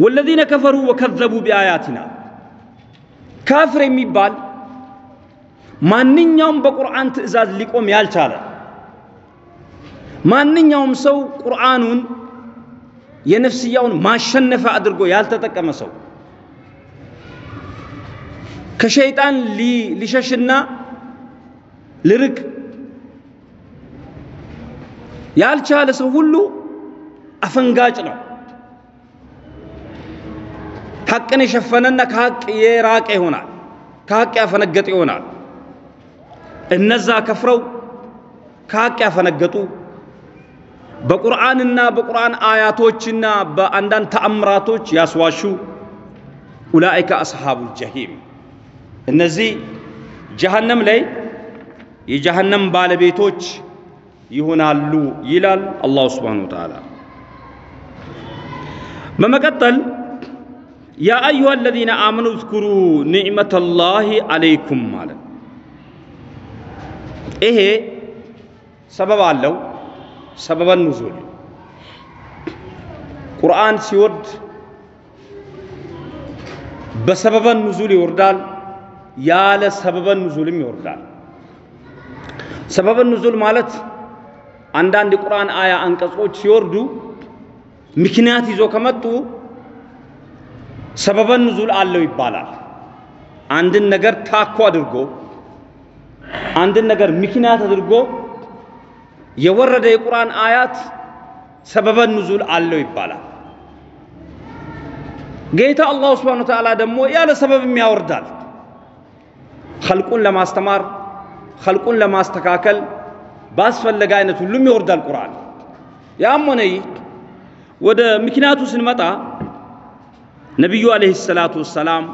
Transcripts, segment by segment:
ወለዚነ ከፈሩ ወከዘቡ ቢአያቲና ካፍር የሚባል ማንኛውም በቁርአን ትእዛዝ ሊቆም ያልቻለ ማንኛውም ሰው ቁርአኑን የነፍስያውን ማሸነፈ አድርጎ ያልተጠቀመ ሰው ከሸይጣን ሊሸሽና ልርቅ ያልቻለ ሰው ሁሉ አፈንጋጭ ነው። ሐቅን የሸፈነና ከሐቅ የራቀ ይሆናል። ከሐቅ ያፈነገጠ ይሆናል። እነዛ ከፍረው ከሐቅ ያፈነገጡ በቁርአንና በቁርአን አያቶችና በአንዳንድ ተአምራቶች ያስዋሹ ኡላኢከ አስሓቡል ጀሂም እነዚህ ጀሃነም ላይ የጀሃነም ባለቤቶች ይሆናሉ ይላል አላሁ ስብሓነሁ ወተዓላ። በመቀጠል ያ አዩሃ አለዚነ አመኑ እዝኩሩ ኒዕመተላሂ አለይኩም ማለት ይሄ ሰበብ አለው። ሰበበን ኑዙል ቁርአን ሲወርድ በሰበበን ኑዙል ይወርዳል፣ ያለ ሰበበን ኑዙልም ይወርዳል። ሰበበን ኑዙል ማለት አንዳንድ የቁርአን አያ አንቀጾች ሲወርዱ ምክንያት ይዞ ከመጡ ሰበበን ኑዙል አለው ይባላል። አንድን ነገር ታኮ አድርጎ አንድን ነገር ምክንያት አድርጎ የወረደ የቁርአን አያት ሰበበን ኑዙል አለው ይባላል። ጌታ አላሁ ስብሓነሁ ወተዓላ ደግሞ ያለ ሰበብም ያወርዳል። ኸልቁን ለማስተማር ኸልቁን ለማስተካከል ባስፈለገ አይነት ሁሉም ይወርዳል ቁርአን። ያም ሆነ ይህ ወደ ምክንያቱ ስንመጣ ነቢዩ አለይሂ ሰላቱ ወሰላም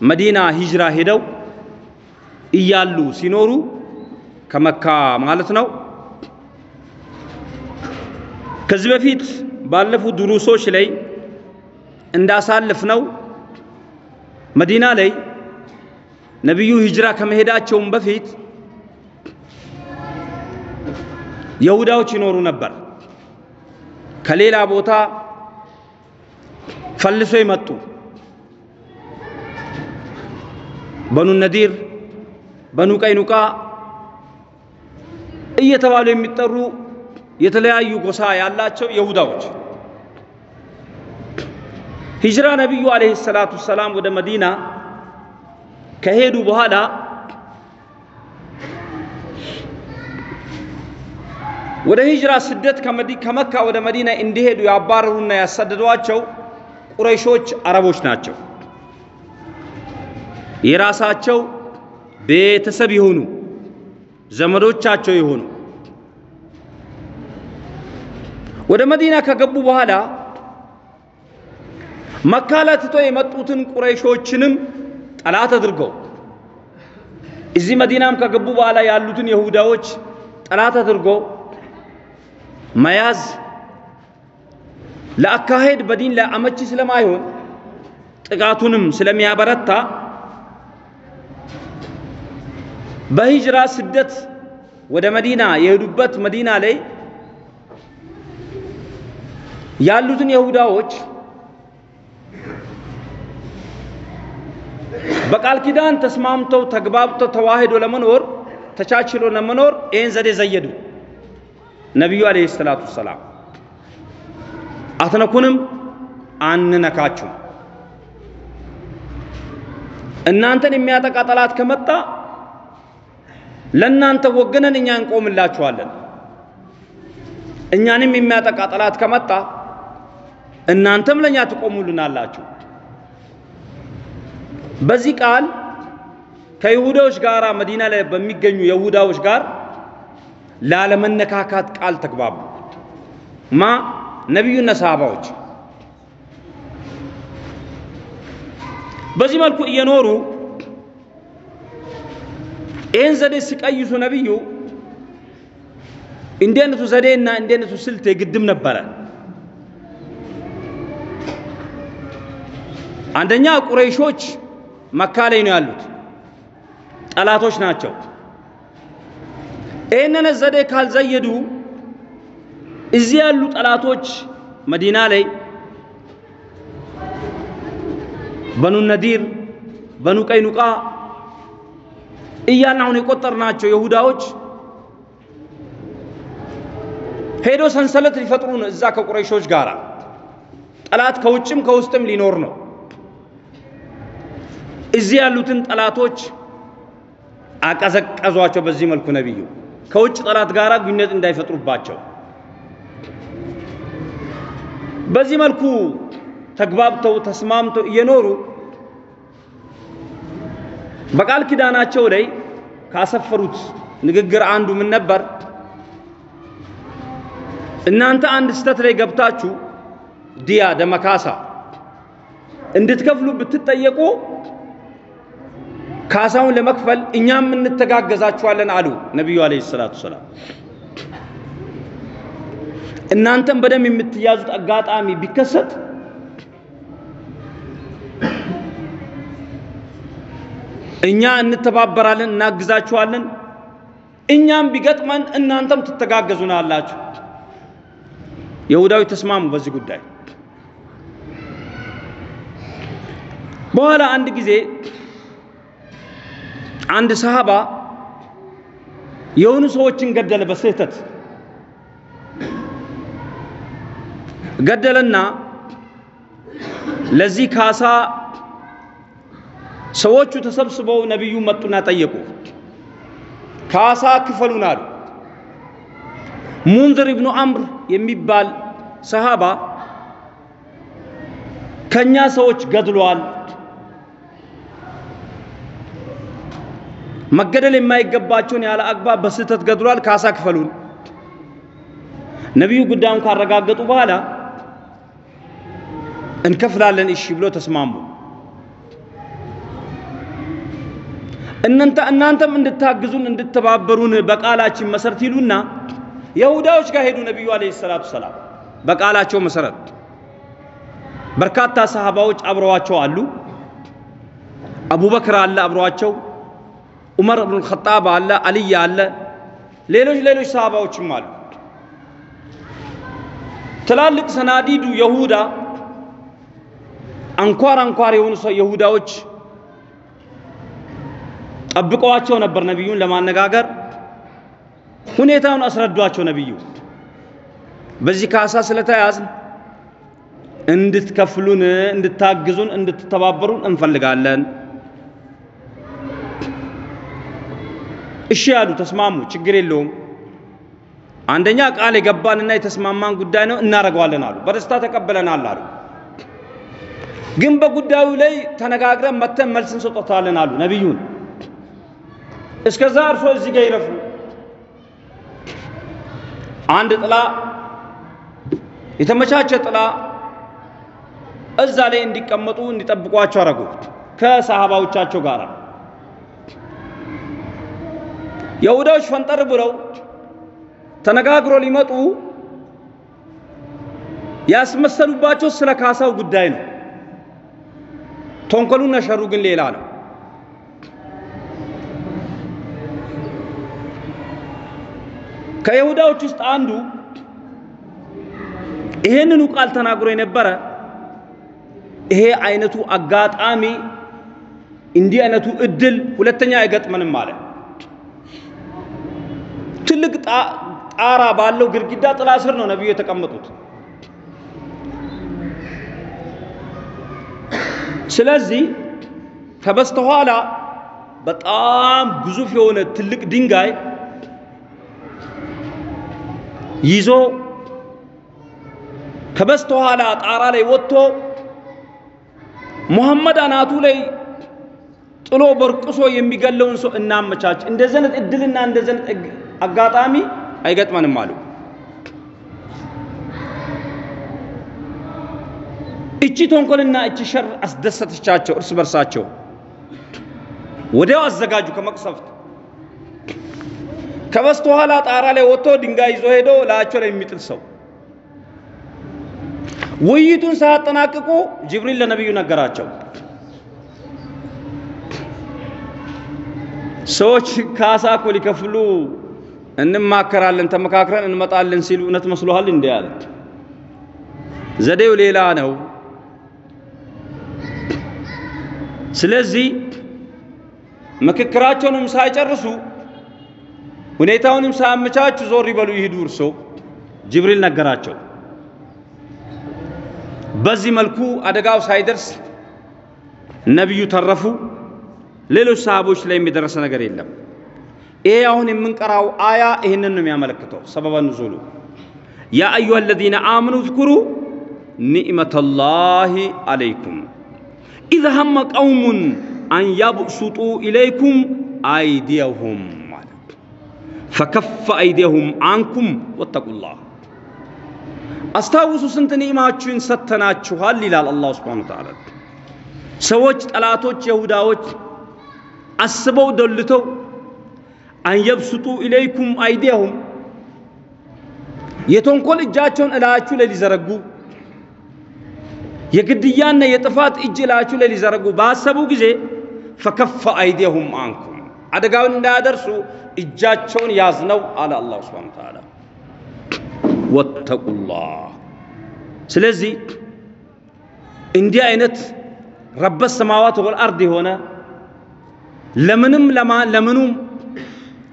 መዲና ሂጅራ ሄደው እያሉ ሲኖሩ ከመካ ማለት ነው። ከዚህ በፊት ባለፉት ድሩሶች ላይ እንዳሳልፍ ነው መዲና ላይ ነቢዩ ሂጅራ ከመሄዳቸውም በፊት የሁዳዎች ይኖሩ ነበር። ከሌላ ቦታ ፈልሶ የመጡ በኑ ነዲር፣ በኑ ቀይኑቃ እየተባሉ የሚጠሩ የተለያዩ ጎሳ ያላቸው የሁዳዎች ሂጅራ ነቢዩ አለይሂ ሰላቱ ሰላም ወደ መዲና ከሄዱ በኋላ ወደ ሂጅራ ስደት ከመካ ወደ መዲና እንዲሄዱ ያባረሩና ያሰደዷቸው ቁረይሾች አረቦች ናቸው። የራሳቸው ቤተሰብ የሆኑ ዘመዶቻቸው የሆኑ ወደ መዲና ከገቡ በኋላ መካ ላይ ትቶ የመጡትን ቁረይሾችንም ጠላት አድርገው እዚህ መዲናም ከገቡ በኋላ ያሉትን የሁዳዎች ጠላት አድርገው መያዝ ለአካሄድ በዲን ላይ አመቺ ስለማይሆን ጥቃቱንም ስለሚያበረታ በሂጅራ ስደት ወደ መዲና የሄዱበት መዲና ላይ ያሉትን የሁዳዎች በቃል ኪዳን ተስማምተው ተግባብተው ተዋህዶ ለመኖር ተቻችሎ ለመኖር ይህን ዘዴ ዘየዱ። ነቢዩ አለይሂ ሰላቱ ሰላም አትነኩንም፣ አንነካችሁም። እናንተን የሚያጠቃ ጠላት ከመጣ ለእናንተ ወገነን እኛ እንቆምላችኋለን። እኛንም የሚያጠቃ ጠላት ከመጣ እናንተም ለእኛ ትቆሙልናላችሁ። በዚህ ቃል ከይሁዳዎች ጋር መዲና ላይ በሚገኙ የይሁዳዎች ጋር ላለመነካካት ቃል ተግባቡ። ማ ነቢዩና ሰሃባዎች በዚህ መልኩ እየኖሩ ይህን ዘዴ ሲቀይሱ ነቢዩ አይነቱ ዘዴና አይነቱ ስልት የግድም ነበረ። አንደኛ ቁረይሾች መካ ላይ ነው ያሉት፣ ጠላቶች ናቸው። ይህንን ዘዴ ካልዘየዱ እዚህ ያሉ ጠላቶች መዲና ላይ በኑ ነዲር፣ በኑ ቀይኑቃ እያልን አሁን የቆጠርናቸው ይሁዳዎች ሄዶ ሰንሰለት ሊፈጥሩ ነው እዛ ከቁረይሾች ጋር ጠላት ከውጭም ከውስጥም ሊኖር ነው። እዚህ ያሉትን ጠላቶች አቀዘቀዟቸው። በዚህ መልኩ ነቢዩ ከውጭ ጠላት ጋር ግንኙነት እንዳይፈጥሩባቸው በዚህ መልኩ ተግባብተው ተስማምተው እየኖሩ በቃል ኪዳናቸው ላይ ካሰፈሩት ንግግር አንዱ ምን ነበር? እናንተ አንድ ስተት ላይ ገብታችሁ ዲያ ደመካሳ እንድትከፍሉ ብትጠየቁ ካሳውን ለመክፈል እኛም እንተጋገዛችኋለን አሉ ነቢዩ አለይሂ ሰላቱ ሰላም። እናንተም በደም የምትያዙት አጋጣሚ ቢከሰት እኛ እንተባበራለን፣ እናግዛችኋለን። እኛም ቢገጥመን እናንተም ትተጋገዙናላችሁ። ይሁዳዊ ተስማሙ በዚህ ጉዳይ። በኋላ አንድ ጊዜ አንድ ሰሃባ የሆኑ ሰዎችን ገደለ በስህተት ገደለና ለዚህ ካሳ ሰዎቹ ተሰብስበው ነቢዩ መጡና ጠየቁ። ካሳ ክፈሉን አሉ። ሙንዝር ኢብኑ አምር የሚባል ሰሃባ ከኛ ሰዎች ገድሏል፣ መገደል የማይገባቸውን ያለ አግባብ በስህተት ገድሏል፣ ካሳ ክፈሉን። ነቢዩ ጉዳዩን ካረጋገጡ በኋላ እንከፍላለን እሺ ብሎ ተስማሙ። እናንተ እናንተም እንድታግዙን እንድተባበሩን በቃላችን መሰረት ይሉና የሁዳዎች ጋር ሄዱ። ነቢዩ አለይሂ ሰላቱ ሰላም በቃላቸው መሰረት በርካታ ሰሃባዎች አብረዋቸው አሉ። አቡበክር አለ አብረዋቸው፣ ዑመር ኢብኑል ኸጣብ አለ፣ አልይ አለ፣ ሌሎች ሌሎች ሰሃባዎችም አሉ። ትላልቅ ሰናዲዱ የሁዳ አንኳር አንኳር የሆኑ ሰው የሁዳዎች ጠብቀዋቸው ነበር ነቢዩን ለማነጋገር። ሁኔታውን አስረዷቸው ነቢዩ በዚህ ካሳ ስለተያዝን እንድትከፍሉን፣ እንድታግዙን፣ እንድትተባበሩን እንፈልጋለን። እሺ ያሉ ተስማሙ። ችግር የለውም አንደኛ ቃል የገባንና የተስማማን ጉዳይ ነው እናደርገዋለን አሉ። በደስታ ተቀበለናል አሉ። ግን በጉዳዩ ላይ ተነጋግረን መተን መልስ እንሰጦታለን አሉ ነቢዩን። እስከዛ እርሶ እዚህ ጋር ይረፉ፣ አንድ ጥላ የተመቻቸ ጥላ እዛ ላይ እንዲቀመጡ እንዲጠብቋቸው አረጉ ከሰሃባዎቻቸው ጋር። የሁዳዎች ፈንጠር ብለው ተነጋግሮ ሊመጡ ያስመሰሉባቸው ስለ ካሳው ጉዳይ ነው። ተንኮሉና ሸሩ ግን ሌላ ነው። ከይሁዳዎች ውስጥ አንዱ ይሄንኑ ቃል ተናግሮ የነበረ ይሄ አይነቱ አጋጣሚ እንዲህ አይነቱ እድል ሁለተኛ አይገጥመንም አለ። ትልቅ ጣራ ባለው ግድግዳ ጥላ ስር ነው ነቢዩ የተቀመጡት። ስለዚህ ከበስተኋላ በጣም ግዙፍ የሆነ ትልቅ ድንጋይ ይዞ ከበስተኋላ ጣራ ላይ ወጥቶ ሙሐመድ አናቱ ላይ ጥሎ በርቅሶ የሚገለውን ሰው እናመቻች። እንደዚህ አይነት እድልና እንደዚህ አጋጣሚ አይገጥመንም አሉ። እቺ ተንኮልና እቺ ሸር አስደሰተቻቸው እርስ በርሳቸው። ወዲያው አዘጋጁ ከመቅሰፍት ከበስተኋላ ጣራ ላይ ወጥቶ ድንጋይ ይዞ ሄዶ ላያቸው ላይ የሚጥል ሰው። ውይይቱን ሳያጠናቅቁ ጅብሪል ለነቢዩ ነገራቸው። ሰዎች ካሳ እኮ ሊከፍሉ እንማከራለን ተመካክረን እንመጣለን ሲሉ እውነት መስሎሃል? እንዴ አለ። ዘዴው ሌላ ነው። ስለዚህ ምክክራቸውንም ሳይጨርሱ ሁኔታውንም ሳያመቻቹ ዞር ይበሉ ይሂዱ እርሶ ጅብሪል ነገራቸው። በዚህ መልኩ አደጋው ሳይደርስ ነቢዩ ተረፉ። ሌሎች ሰሃቦች ላይ የደረሰ ነገር የለም። ይሄ አሁን የምንቀራው አያ ይህንን ነው የሚያመለክተው። ሰበበ ኑዙሉ يا أيها الذين آمنوا اذكروا نعمة الله عليكم إذ هم قوم أن يبسطوا إليكم أيديهم ማለት فكف أيديهم عنكم واتقوا الله አስታውሱ ስንት ኒዕማችሁን ሰተናችኋል ይላል الله سبحانه وتعالى። ሰዎች ጠላቶች የሁዳዎች አስበው ዶልተው أن يبسطوا إليكم أيديهم የተንኮል እጃቸውን እላያችሁ ላይ ሊዘረጉ የግድያና የጥፋት እጅ እላያችሁ ላይ ሊዘረጉ ባሰቡ ጊዜ فكف أيديهم عنكم አደጋውን እንዳያደርሱ እጃቸውን ያዝነው አለ الله سبحانه وتعالى። واتقوا الله ስለዚህ እንዲህ አይነት رب السماوات والأرض የሆነ ለምንም ለምኑም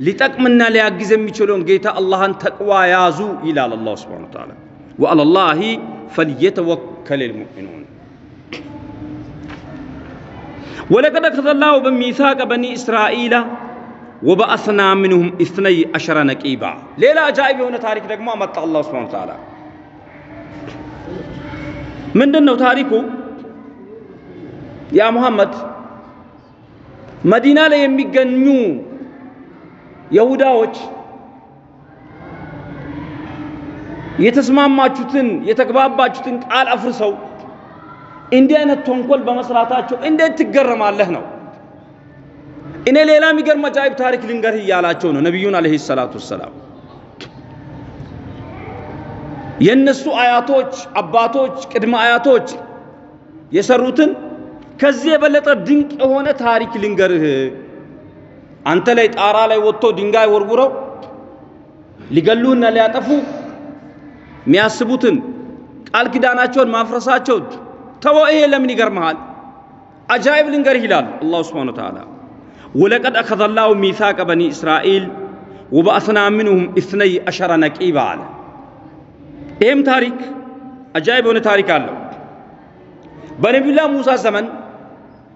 ሊጠቅምና ሊያግዝ የሚችለውን ጌታ አላህን ተቅዋ ያዙ ይላል الله سبحانه وتعالى። وعلى الله ፈልየተወከል ልሙእሚኑን ወለቀድ አኸዘ ላሁ በሚሳቀ በኒ እስራኢላ ወበአስና ምንሁም ኢስነይ አሸረ ነቂባ። ሌላ አጃኢብ የሆነ ታሪክ ደግሞ አመጣ አላሁ ስብሓነሁ ወተዓላ። ምንድን ነው ታሪኩ? ያ ሙሐመድ መዲና ላይ የሚገኙ የሁዳዎች የተስማማችሁትን የተግባባችሁትን ቃል አፍርሰው እንዲህ አይነት ተንኮል በመስራታቸው እንዴት ትገረማለህ ነው። እኔ ሌላ የሚገርም አጃኢብ ታሪክ ልንገርህ እያላቸው ነው ነቢዩን አለይሂ ሰላቱ ወሰላም። የእነሱ አያቶች፣ አባቶች፣ ቅድመ አያቶች የሰሩትን ከዚህ የበለጠ ድንቅ የሆነ ታሪክ ልንገርህ። አንተ ላይ ጣራ ላይ ወጥቶ ድንጋይ ወርውረው ሊገሉህና ሊያጠፉ የሚያስቡትን ቃል ኪዳናቸውን ማፍረሳቸው ተወ። ይሄ ለምን ይገርመሃል? አጃኢብ ልንገርህ ይላል አላሁ ስብሓነሁ ወተዓላ ወለቀድ አኸዘ ላሁ ሚሳቀ በኒ እስራኤል ወበአስና ምንሁም ኢስነይ አሸረ ነቂባ አለ። ይህም ታሪክ አጃኢብ የሆነ ታሪክ አለው። በነቢዩላህ ሙሳ ዘመን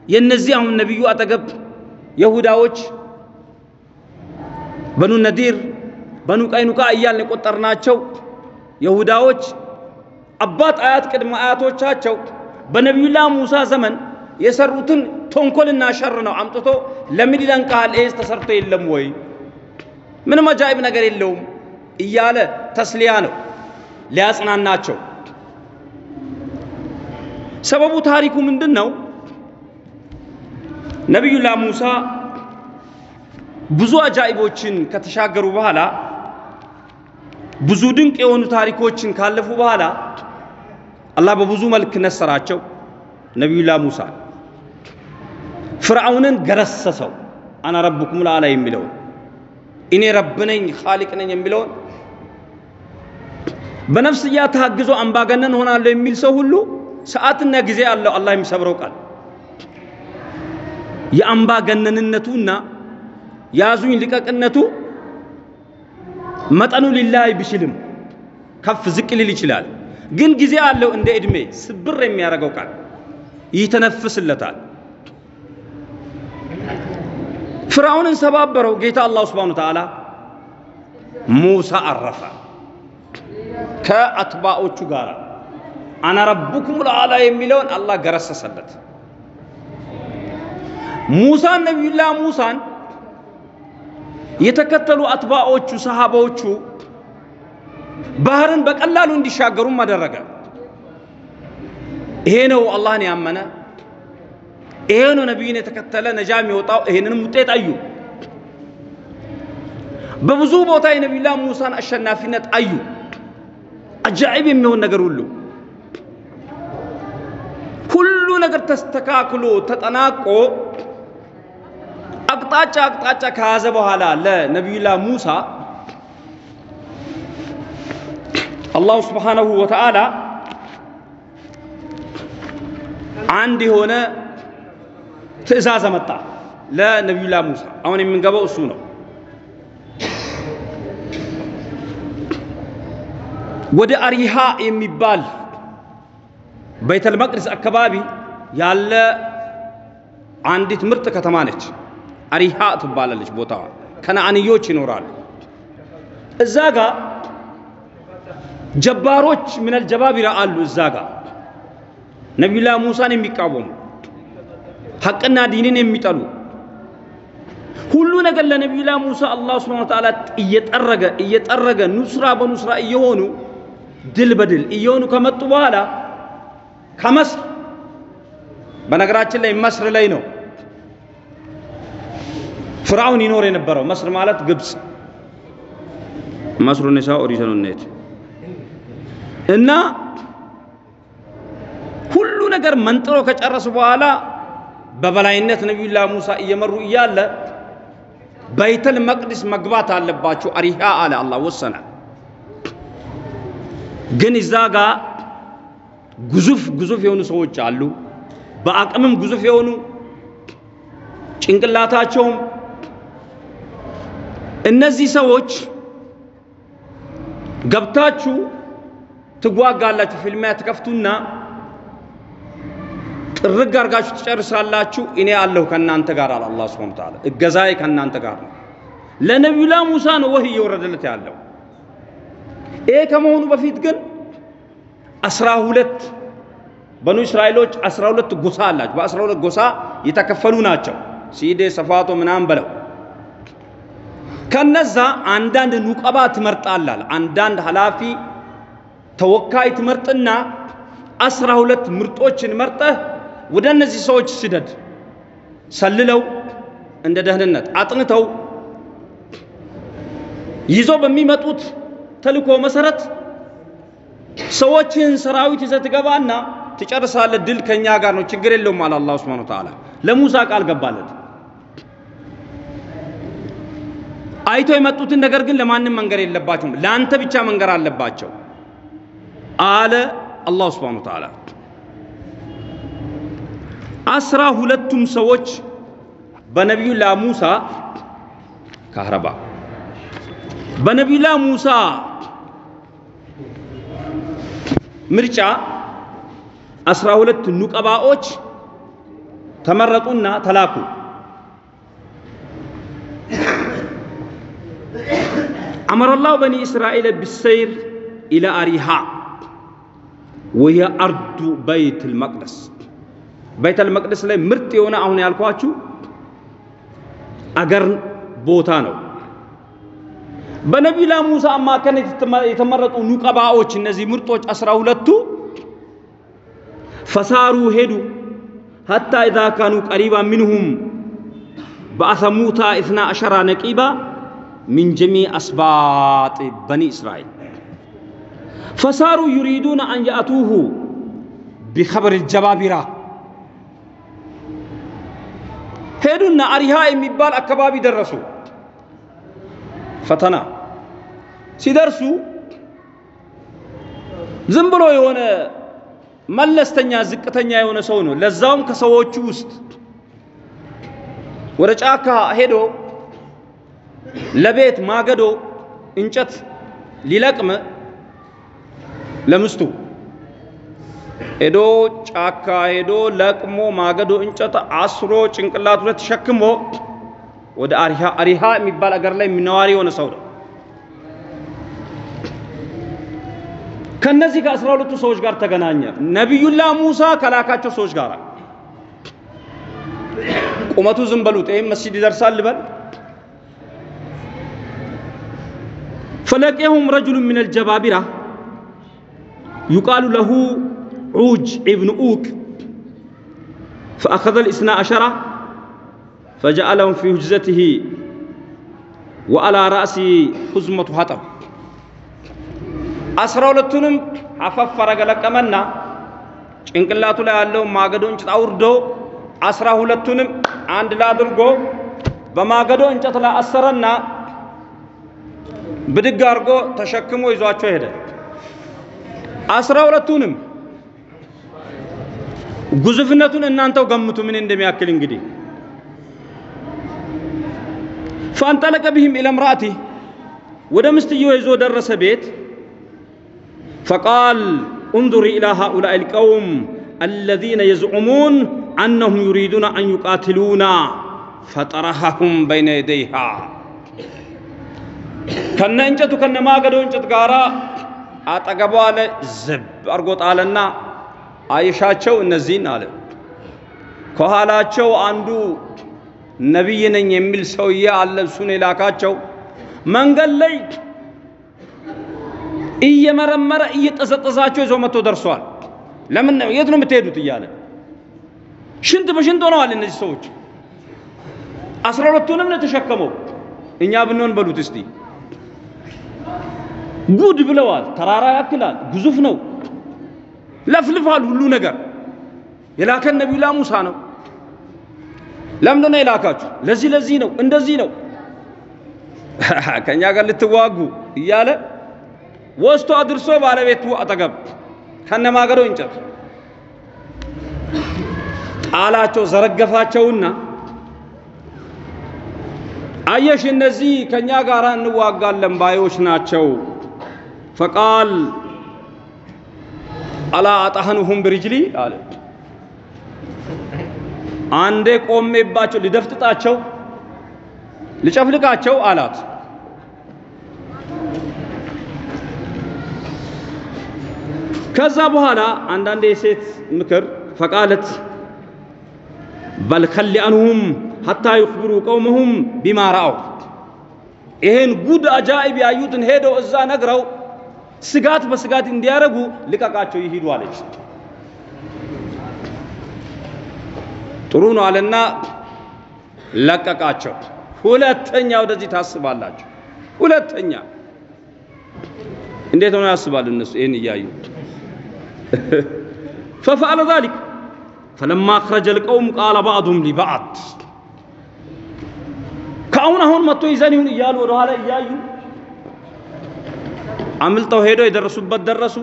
የእነዚህ አሁን ነቢዩ አጠገብ የሁዳዎች በኑ ነዲር፣ በኑ ቀይኑቃ እያልን የቆጠርናቸው የሁዳዎች አባት አያት ቅድመ አያቶቻቸው በነቢዩላህ ሙሳ ዘመን የሰሩትን ተንኮልና ሸር ነው አምጥቶ ለምን ይደንቃል? ይሄስ ተሰርቶ የለም ወይ? ምንም አጃኢብ ነገር የለውም እያለ ተስሊያ ነው ሊያጽናናቸው። ሰበቡ ታሪኩ ምንድን ነው? ነቢዩላህ ሙሳ ብዙ አጃኢቦችን ከተሻገሩ በኋላ ብዙ ድንቅ የሆኑ ታሪኮችን ካለፉ በኋላ አላህ በብዙ መልክ ነሰራቸው። ነቢዩላህ ሙሳ ፍርዓውንን ገረሰሰው። አና ረብኩም ልአላ የሚለውን እኔ ረብ ነኝ ኻሊቅ ነኝ የሚለውን በነፍስያ ታግዞ አምባገነን ሆናለሁ የሚል ሰው ሁሉ ሰዓትና ጊዜ አለው አላህ የሚሰብረው ቃል የአምባገነንነቱና ያዙኝ ልቀቅነቱ መጠኑ ሊላይ ቢችልም ከፍ ዝቅ ሊል ይችላል። ግን ጊዜ አለው እንደ ዕድሜ ስብር የሚያደርገው ቃል ይተነፍስለታል። ፍርዓውንን ሰባበረው ጌታ አላሁ ስብሓነሁ ወተዓላ። ሙሳ አረፈ ከአትባዎቹ ጋር አና ረቡኩም ልአላ የሚለውን አላህ ገረሰሰለት። ሙሳን ነቢዩላህ ሙሳን የተከተሉ አትባዎቹ ሰሃባዎቹ ባህርን በቀላሉ እንዲሻገሩም አደረገ። ይሄ ነው አላህን ያመነ፣ ይሄ ነው ነቢዩን የተከተለ ነጃ የሚወጣው። ይሄንንም ውጤት አዩ። በብዙ ቦታ የነቢዩላህ ሙሳን አሸናፊነት አዩ። አጃኢብ የሚሆን ነገር ሁሉ ሁሉ ነገር ተስተካክሎ ተጠናቆ አቅጣጫ አቅጣጫ ከያዘ በኋላ ለነቢዩላህ ሙሳ አላሁ ስብሓነሁ ወተዓላ አንድ የሆነ ትእዛዝ መጣ ለነቢዩላህ ሙሳ። አሁን የምንገባው እሱ ነው። ወደ አሪሃ የሚባል በይተል መቅደስ አካባቢ ያለ አንዲት ምርጥ ከተማ ነች። አሪሃ ትባላለች ቦታዋ። ከነአንዮች ይኖራሉ እዛ ጋር ጀባሮች ምነል ጀባቢራ አሉ። እዛ ጋር ነቢዩላህ ሙሳን የሚቃወሙ ሐቅና ዲንን የሚጠሉ ሁሉ ነገር ለነቢዩላህ ሙሳ አላህ ሱብሓነሁ ወተዓላ እየጠረገ እየጠረገ ኑስራ በኑስራ እየሆኑ ድል በድል እየሆኑ ከመጡ በኋላ ከመስር በነገራችን ላይ መስር ላይ ነው ፍርዓውን ይኖር የነበረው። መስር ማለት ግብፅ መስሩ ኒሳ ኦሪሰኑነት እና ሁሉ ነገር መንጥሮ ከጨረሱ በኋላ በበላይነት ነቢዩላህ ሙሳ እየመሩ እያለ በይተል መቅደስ መግባት አለባችሁ አሪሃ አለ አላህ ወሰነ። ግን እዛ ጋር ግዙፍ ግዙፍ የሆኑ ሰዎች አሉ። በአቅምም ግዙፍ የሆኑ ጭንቅላታቸውም እነዚህ ሰዎች ገብታችሁ ትጓጋላችሁ፣ ፊልሚያ ትከፍቱና ጥርግ አድርጋችሁ ትጨርሳላችሁ። እኔ አለሁ ከእናንተ ጋር አለ አላህ ሱብሓነሁ ወተዓላ። እገዛዬ ከእናንተ ጋር ነው። ለነቢዩላህ ሙሳ ነው ወህይ እየወረደለት ያለው። ይሄ ከመሆኑ በፊት ግን አስራ ሁለት በኑ እስራኤሎች አስራ ሁለት ጎሳ አላቸው። በአስራ ሁለት ጎሳ የተከፈሉ ናቸው። ሲዴ ሰፋቶ ምናምን በለው ከነዛ አንዳንድ ኑቀባ ትመርጣላል። አንዳንድ ኃላፊ ተወካይ ትመርጥና አስራ ሁለት ምርጦችን መርጠህ ወደ እነዚህ ሰዎች ስደድ። ሰልለው እንደ ደህንነት አጥንተው ይዞ በሚመጡት ተልኮ መሰረት ሰዎችን ሰራዊት ይዘህ ትገባና ትጨርሳለህ። ድል ከኛ ጋር ነው፣ ችግር የለውም አለ አላህ ሱብሓነሁ ወተዓላ። ለሙሳ ቃል ገባለት። አይቶ የመጡትን ነገር ግን ለማንም መንገር የለባቸውም፣ ለአንተ ብቻ መንገር አለባቸው አለ አላህ ሱብሓነሁ ወተዓላ። አስራ ሁለቱም ሰዎች በነቢዩላህ ሙሳ ካህረባ በነቢዩላህ ሙሳ ምርጫ አስራ ሁለት ኑቀባዎች ተመረጡና ተላኩ። አመረላሁ በኒ እስራኤል ቢሰይር ኢላ አሪሃ ወየ አርዱ በይትል መቅደስ በይተል መቅደስ ላይ ምርጥ የሆነ አሁን ያልኳችሁ አገር ቦታ ነው። በነቢዩላህ ሙሳ አማካኝነት የተመረጡ ኑቀባዎች እነዚህ ምርጦች አስራ ሁለቱ ፈሳሩ ሄዱ ሀታ ኢዛ ካኑ ቀሪባ ሚንሁም በአሰ ሙሳ ኢስና አሸራ ነቂባ ሚን ጀሚዕ አስባጥ በኒ እስራኤል ፈሳሩ ዩሪዱነ አን ያእቱሁ ቢኸበር ጀባቢራ ሄዱና አሪሃ የሚባል አካባቢ ደረሱ። ፈተና ሲደርሱ ዝም ብሎ የሆነ መለስተኛ ዝቅተኛ የሆነ ሰው ነው። ለዛውም ከሰዎቹ ውስጥ ወደ ጫካ ሄዶ ለቤት ማገዶ እንጨት ሊለቅም ለምስቱ ሄዶ ጫካ ሄዶ ለቅሞ ማገዶ እንጨት አስሮ ጭንቅላቱ ላይ ተሸክሞ ወደ አሪሃ አሪሃ የሚባል አገር ላይ ነዋሪ የሆነ ሰው ነው። ከነዚህ ከአስራ ሁለቱ ሰዎች ጋር ተገናኘ። ነቢዩላህ ሙሳ ከላካቸው ሰዎች ጋር ቁመቱ ዝም በሉት፣ ይህም መስጂድ ይደርሳል ልበል። ፈለቂየሁም ረጁሉ ምን አልጀባቢራ ዩቃሉ ለሁ ዑጅ ኢብኑ ኡቅ ፈአኸዘ ልእስና አሸራ ፈጀዐለሁም ፊ ሁጅዘቲሂ ወአላ ራእሲ ሁዝመቱ ሀጠብ አስራ ሁለቱንም አፈፍ አረገለቀመና ጭንቅላቱ ላይ ያለው ማገዶ እንጨት አውርዶ አስራ ሁለቱንም አንድ ላይ አድርጎ በማገዶ እንጨት ላይ አሰረና ብድግ አድርጎ ተሸክሞ ይዟቸው ሄደ። አስራ ሁለቱንም ግዙፍነቱን እናንተው ገምቱ ምን እንደሚያክል እንግዲህ። ፈአንጠለቀ ብህም ኢለ ምራአቲ ወደ ምስትዮ ይዞ ደረሰ ቤት። ፈቃል انظر ኢላ هؤلاء القوم አለዚነ የዝዑሙን አነሁም يريدون أن يقاتلونا فطرحهم بين يديها ከነ እንጨቱ ከነ ማገዶ እንጨት ጋር አጠገቧ ላይ ዝብ አርጎ ጣለና አይሻቸው እነዚህን አለ። ከኋላቸው አንዱ ነቢይ ነኝ የሚል ሰውዬ አለ። እሱን የላካቸው መንገድ ላይ እየመረመረ እየጠሰጠሳቸው ይዞ መጥቶ ደርሷል። ለምን የት ነው የምትሄዱት እያለ ሽንት በሽንት ሆነዋል እነዚህ ሰዎች። አስራ ሁለቱንም ነው የተሸከመው። እኛ ብንሆን በሉት እስቲ ጉድ ብለዋል። ተራራ ያክላል፣ ግዙፍ ነው፣ ለፍልፏል ሁሉ ነገር። የላከን ነቢዩላ ሙሳ ነው። ለምንድን ነው የላካችሁ? ለዚህ ለዚህ ነው እንደዚህ ነው ከእኛ ጋር ልትዋጉ እያለ ወስቶ አድርሶ ባለቤቱ አጠገብ ከነማገዶ እንጨት ጣላቸው፣ ዘረገፋቸውና አየሽ እነዚህ ከእኛ ጋር እንዋጋለን ባዮች ናቸው። ፈቃል አላ አጣህንሁም ብሪጅሊ አለ። አንዴ ቆሜባቸው ልደፍጥጣቸው ልጨፍልቃቸው አላት። ከዛ በኋላ አንዳንድ የሴት ምክር ፈቃለት በል ከሊ አንሁም ሐታ ዩኽቢሩ ቀውመሁም ቢማ ረአው ይሄን ጉድ አጃኢብ ያዩትን ሄደው እዛ ነግረው ስጋት በስጋት እንዲያረጉ ልቀቃቸው ይሂዱ አለች። ጥሩ ነው አለና ለቀቃቸው። ሁለተኛ ወደዚህ ታስባላችሁ። ሁለተኛ እንዴት ሆኖ ያስባሉ እነሱ ይህን እያዩ ፈፈዐለ ዛሊክ ፈለማ አኽረጀ ልቀውም ቃለ ባዕዱም ሊባዕድ ከአሁን አሁን መጥቶ ይዘን ይሁን እያሉ ወደኋላ እያዩ አምልጠው ሄደው የደረሱበት ደረሱ።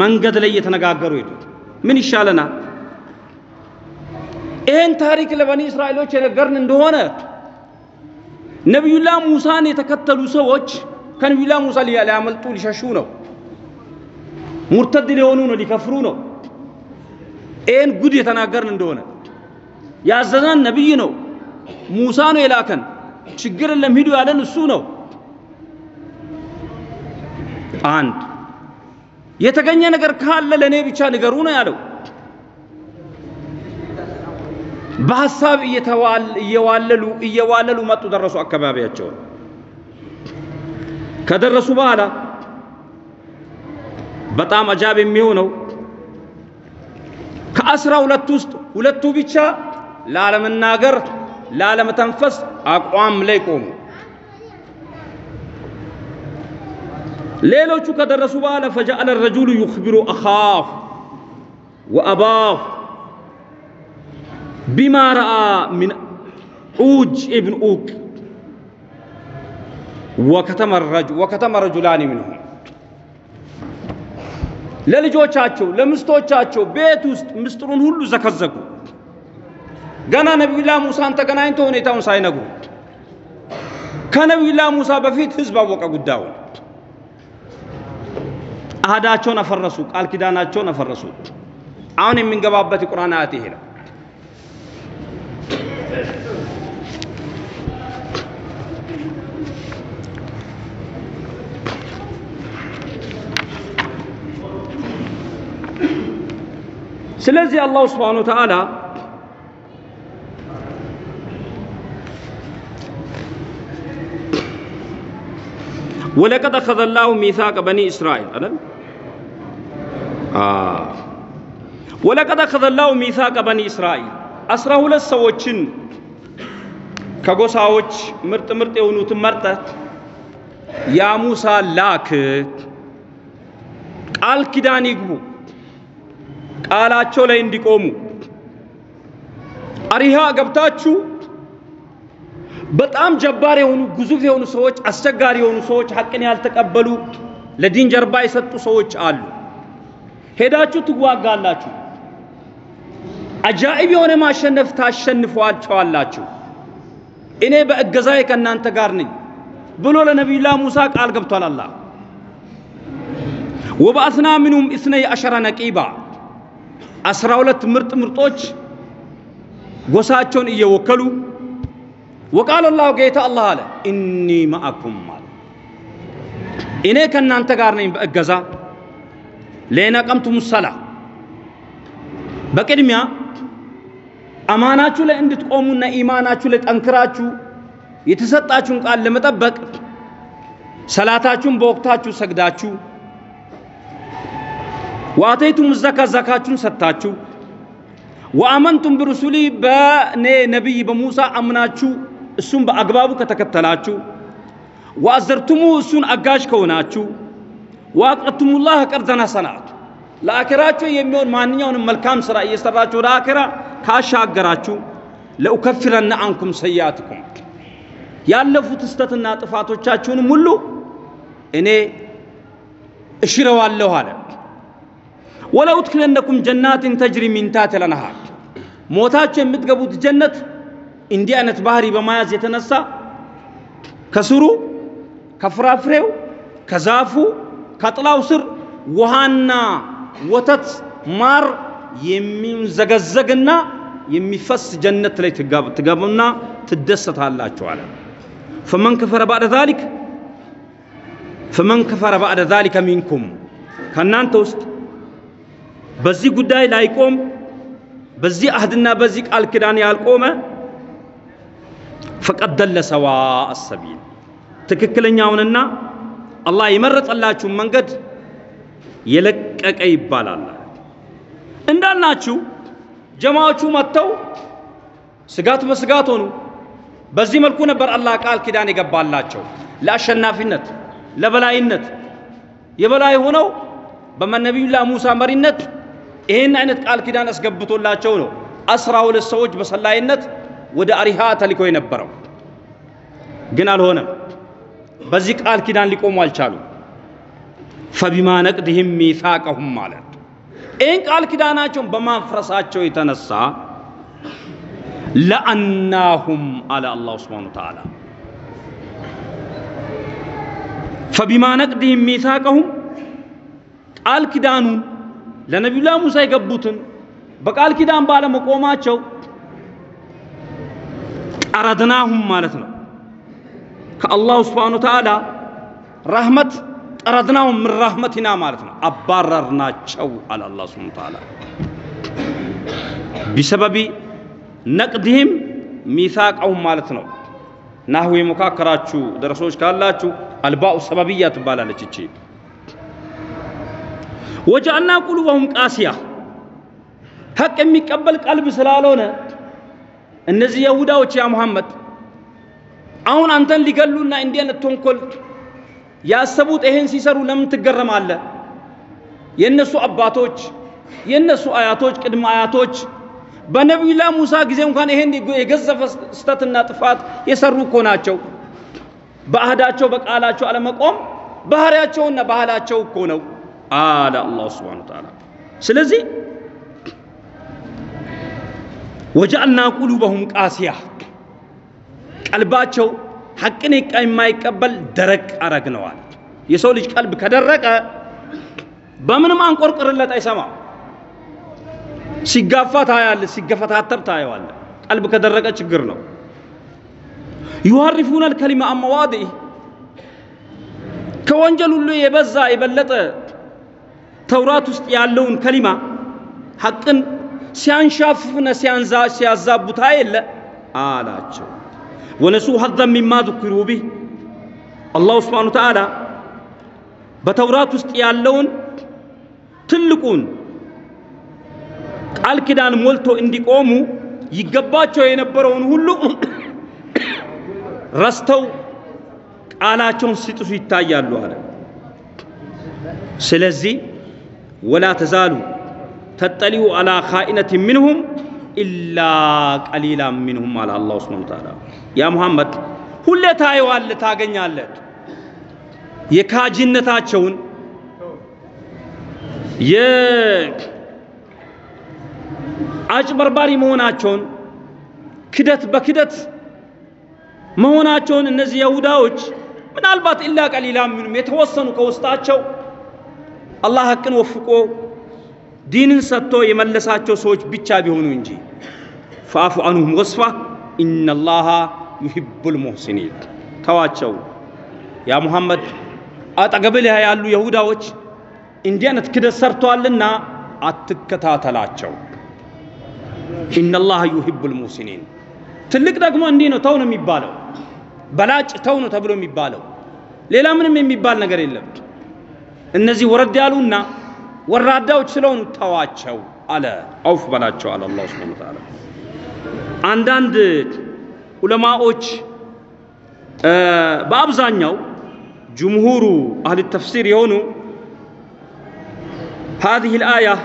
መንገድ ላይ እየተነጋገሩ ሄዱ። ምን ይሻለናል? ይህን ታሪክ ለበኒ እስራኤሎች የነገርን እንደሆነ ነቢዩላ ሙሳን የተከተሉ ሰዎች ከነቢዩላ ሙሳ ሊያመልጡ ሊሸሹ ነው። ሙርተድ ሊሆኑ ነው፣ ሊከፍሩ ነው። ይህን ጉድ የተናገርን እንደሆነ ያዘዘን ነቢይ ነው፣ ሙሳ ነው የላከን። ችግር የለም ሂዱ ያለን እሱ ነው። አንድ የተገኘ ነገር ካለ ለእኔ ብቻ ንገሩ ነው ያለው። በሀሳብ እየዋለሉ እየዋለሉ መጡ፣ ደረሱ አካባቢያቸው። ከደረሱ በኋላ በጣም አጃብ የሚሆነው ከአስራ ሁለት ውስጥ ሁለቱ ብቻ ላለመናገር ላለመተንፈስ አቋም ላይ ቆሙ። ሌሎቹ ከደረሱ በኋላ ፈጀዐለ ረጁሉ ዩኽቢሩ አኻሁ ወአባሁ ቢማ ረአ ሚን ዑጅ ኢብን ኡቅ ወከተመ ረጁላኒ ሚንሁም ለልጆቻቸው ለምስቶቻቸው ቤት ውስጥ ምስጢሩን ሁሉ ዘከዘኩ። ገና ነቢዩላህ ሙሳን ተገናኝቶ ሁኔታውን ሳይነግሩ ከነቢዩላህ ሙሳ በፊት ህዝብ አወቀ ጉዳዩን። አህዳቸውን አፈረሱ፣ ቃል ኪዳናቸውን አፈረሱ። አሁን የምንገባበት የቁርአን አያት ይሄ ነው። ስለዚህ አላሁ ስብሓነሁ ወተዓላ ወለቀድ አኸዘ ላሁ ሚሳቀ በኒ እስራኤል አይደል? ወለቀድ አኸዘ ላሁ ሚሳቀ በኒ እስራኤል አስራ ሁለት ሰዎችን ከጎሳዎች ምርጥ ምርጥ የሆኑትን መርጠህ ያ ሙሳ ላክ፣ ቃል ኪዳን ይግቡ፣ ቃላቸው ላይ እንዲቆሙ። አሪሃ ገብታችሁ በጣም ጀባር የሆኑ ግዙፍ የሆኑ ሰዎች፣ አስቸጋሪ የሆኑ ሰዎች፣ ሐቅን ያልተቀበሉ ለዲን ጀርባ የሰጡ ሰዎች አሉ። ሄዳችሁ ትዋጋላችሁ። አጃኢብ የሆነ ማሸነፍ ታሸንፏቸዋላችሁ። እኔ በእገዛዬ ከእናንተ ጋር ነኝ ብሎ ለነቢዩላህ ሙሳ ቃል ገብቷል አላህ። ወበአስና ሚንሁም ኢስነይ አሸረ ነቂባ አስራ ሁለት ምርጥ ምርጦች ጎሳቸውን እየወከሉ ወቃል አላሁ ጌታ አላህ አለ ኢኒ ማአኩም አለ እኔ ከእናንተ ጋር ነኝ በእገዛ ለነቀምቱም ሰላ በቅድሚያ አማናችሁ ላይ እንድትቆሙና ኢማናችሁ ላይ ጠንክራችሁ የተሰጣችሁን ቃል ለመጠበቅ ሰላታችሁን በወቅታችሁ ሰግዳችሁ ወአተይቱም ዘካ ዘካችሁን ሰጥታችሁ ወአመንቱም ብሩሱሊ በኔ ነቢይ በሙሳ አምናችሁ እሱን በአግባቡ ከተከተላችሁ ወአዘርቱሙ እሱን አጋዥ ከሆናችሁ ወአቅረቱሙላህ ቀርዘን ሐሰናት ለአኺራችሁ የሚሆን ማንኛውንም መልካም ስራ እየሰራችሁ ወደ አኺራ ካሻገራችሁ ለኡከፊረነ አንኩም ሰያትኩም ያለፉት ስተትና ጥፋቶቻችሁንም ሁሉ እኔ እሽረዋለሁ አለ። ወለኡድኪለነኩም ጀናትን ተጅሪ ሚን ታሕቲሃ አልአንሃር ሞታችሁ የምትገቡት ጀነት እንዲህ አይነት ባህሪ በመያዝ የተነሳ ከስሩ ከፍራፍሬው ከዛፉ ከጥላው ስር ውሃና ወተት ማር የሚንዘገዘግና የሚፈስ ጀነት ላይ ትገቡና ትደሰታላችሁ አለ። ፈመን ከፈረ ባዕደ ዛሊክ ፈመን ከፈረ ባዕደ ዛሊከ ሚንኩም ከእናንተ ውስጥ በዚህ ጉዳይ ላይቆም በዚህ አህድና በዚህ ቃል ኪዳን ያልቆመ ፈቀድ ደለ ሰዋ አሰቢል ትክክለኛውንና አላህ የመረጠላችሁን መንገድ የለቀቀ ይባላል። እንዳልናችሁ ጀማዎቹ መጥተው ስጋት በስጋት ሆኑ። በዚህ መልኩ ነበር አላህ ቃል ኪዳን የገባላቸው ለአሸናፊነት፣ ለበላይነት የበላይ ሆነው በነቢዩላህ ሙሳ መሪነት ይህን አይነት ቃል ኪዳን አስገብቶላቸው ነው አስራ ሁለት ሰዎች በሰላይነት ወደ አሪሃ ተልኮ የነበረው ግን አልሆነም። በዚህ ቃል ኪዳን ሊቆሙ አልቻሉ። ፈቢማ ነቅድህም ሚሳቀሁም ማለት ይህን ቃል ኪዳናቸውን በማፍረሳቸው የተነሳ ለአናሁም አለ አላሁ ስብሓነሁ ወተዓላ። ፈቢማ ነቅድህም ሚሳቀሁም ቃል ኪዳኑን ለነቢዩላህ ሙሳ የገቡትን በቃል ኪዳን ባለመቆማቸው ጠረድናሁም ማለት ነው። ከአላሁ ስብሓነሁ ወተዓላ ረህመት ጠረድናሁም ምን ረህመቲና ማለት ነው። አባረርናቸው አለ አላህ ስብሓነሁ ወተዓላ ቢሰበቢ ነቅድህም ሚሳቀሁም ማለት ነው። ናሁ የሞካከራችሁ ደረሶች ካላችሁ አልባኡ ሰበብያ ትባላለች እቺ ወጀዐልና ቁሉበሁም ቃሲያ ሐቅ የሚቀበል ቀልብ ስላልሆነ እነዚህ የሁዳዎች ያ ሙሐመድ አሁን አንተን ሊገሉና እንዲህ አይነት ተንኮል ያሰቡት ይሄን ሲሰሩ ለምን ትገረማለህ? የእነሱ አባቶች የእነሱ አያቶች ቅድመ አያቶች በነቢዩላህ ሙሳ ጊዜ እንኳን ይሄን የገዘፈ ስተትና ጥፋት የሰሩ እኮ ናቸው። በአህዳቸው በቃላቸው አለመቆም ባህሪያቸውና ባህላቸው እኮ ነው አለ አላሁ ስብሓነሁ ወተዓላ። ስለዚህ ወጀዐልና ቁሉበሁም ቃሲያ ቀልባቸው ሐቅን የማይቀበል ደረቅ አረግነዋል። የሰው ልጅ ቀልብ ከደረቀ በምንም አንቆርቅርለት አይሰማም። ሲጋፋ ታያለ፣ ሲገፈታተር ታየዋለ። ቀልብ ከደረቀ ችግር ነው። ዩሐሪፉነ አልከሊመ አን መዋዲህ ከወንጀል ሁሉ የበዛ የበለጠ ተውራት ውስጥ ያለውን ከሊማ ሐቅን ሲያንሻፍፉና ሲያዛቡታ የለ አላቸው። ወነሱ ሐዘን ሚማ ذكሩ ቢህ አላሁ ስብሓነሁ ወተዓላ በተውራት ውስጥ ያለውን ትልቁን ቃል ኪዳን ሞልቶ እንዲቆሙ ይገባቸው የነበረውን ሁሉ ረስተው ቃላቸውን ሲጥሱ ይታያሉ አለ። ስለዚህ ወላ ተዛሉ ተጠሊኡ አላ ካኢነት ሚንሁም ኢላ ቀሊላ ሚንሁም አለ አላሁ ስብሓነሁ ወተዓላ። ያ ሙሐመድ ሁሌ ታየዋለህ፣ ታገኛለህ። የካጂነታቸውን የአጭበርባሪ መሆናቸውን ክደት በክደት መሆናቸውን እነዚህ የሁዳዎች ምናልባት ኢላ ቀሊላ ምንም የተወሰኑ ከውስጣቸው አላህ ሐቅን ወፍቆ ዲንን ሰጥቶ የመለሳቸው ሰዎች ብቻ ቢሆኑ እንጂ። ፈአፉ አንሁም ወስፋ ኢነላሃ ዩሂቡል ሙሕሲኒን ተዋቸው። ያ ሙሐመድ አጠገብህ ያሉ የሁዳዎች እንዲህ አይነት ክደት ሰርተዋልና አትከታተላቸው። ኢነላሃ ዩሂቡል ሙሕሲኒን ትልቅ ደግሞ እንዲህ ነው ተው ነው የሚባለው። በላጭ ተው ነው ተብሎ የሚባለው ሌላ ምንም የሚባል ነገር የለም። እነዚህ ወረድ ያሉና ወራዳዎች ስለሆኑ ተዋቸው አለ። አውፍ በላቸው አለ አላህ ሱብሓነሁ ወተዓላ። አንዳንድ ዑለማዎች በአብዛኛው ጅምሁሩ አህል ተፍሲር የሆኑ هذه الآية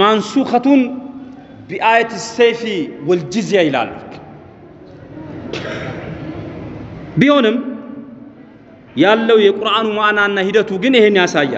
منسوخة بآية السيف والجزية ይላሉ። ቢሆንም ያለው የቁርአኑ ማዕናና ሂደቱ ግን ይሄን ያሳያል።